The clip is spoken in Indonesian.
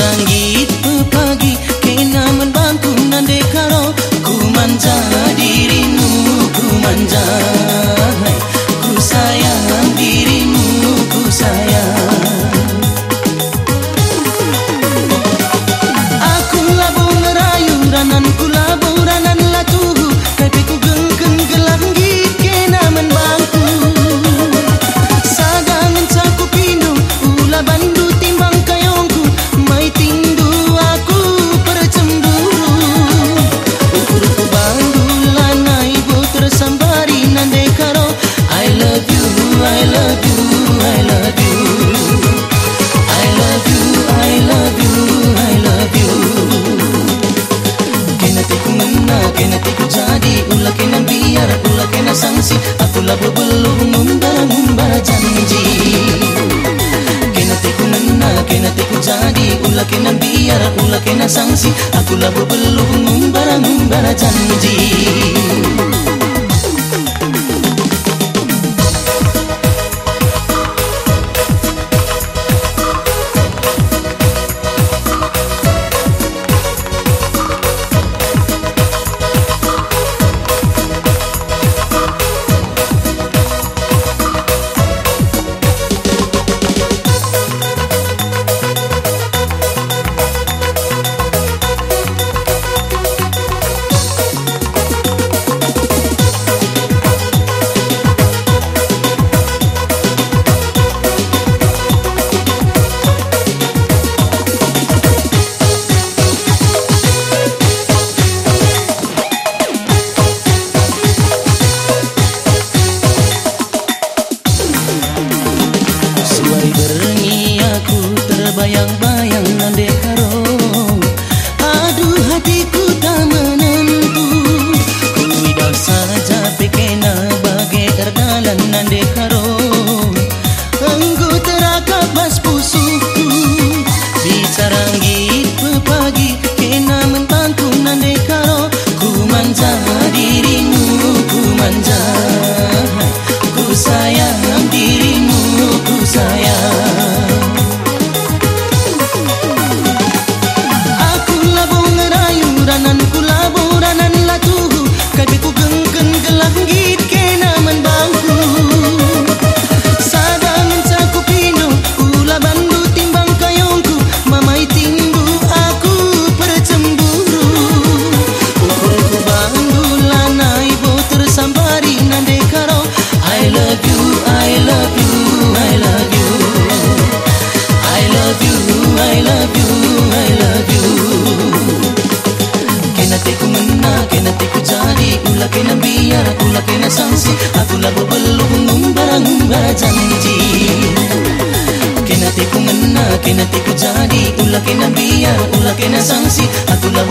रंगी mengena kena tiku jadi ulah kena biar ulah kena sanksi. Aku lah belum ngumbara janji. Kena tiku mengena kena tiku jadi ulah kena biar ulah kena sanksi. Aku lah belum ngumbara janji janji Kena tiku ngena kena tiku jadi Ulah kena biar ulah kena Aku lah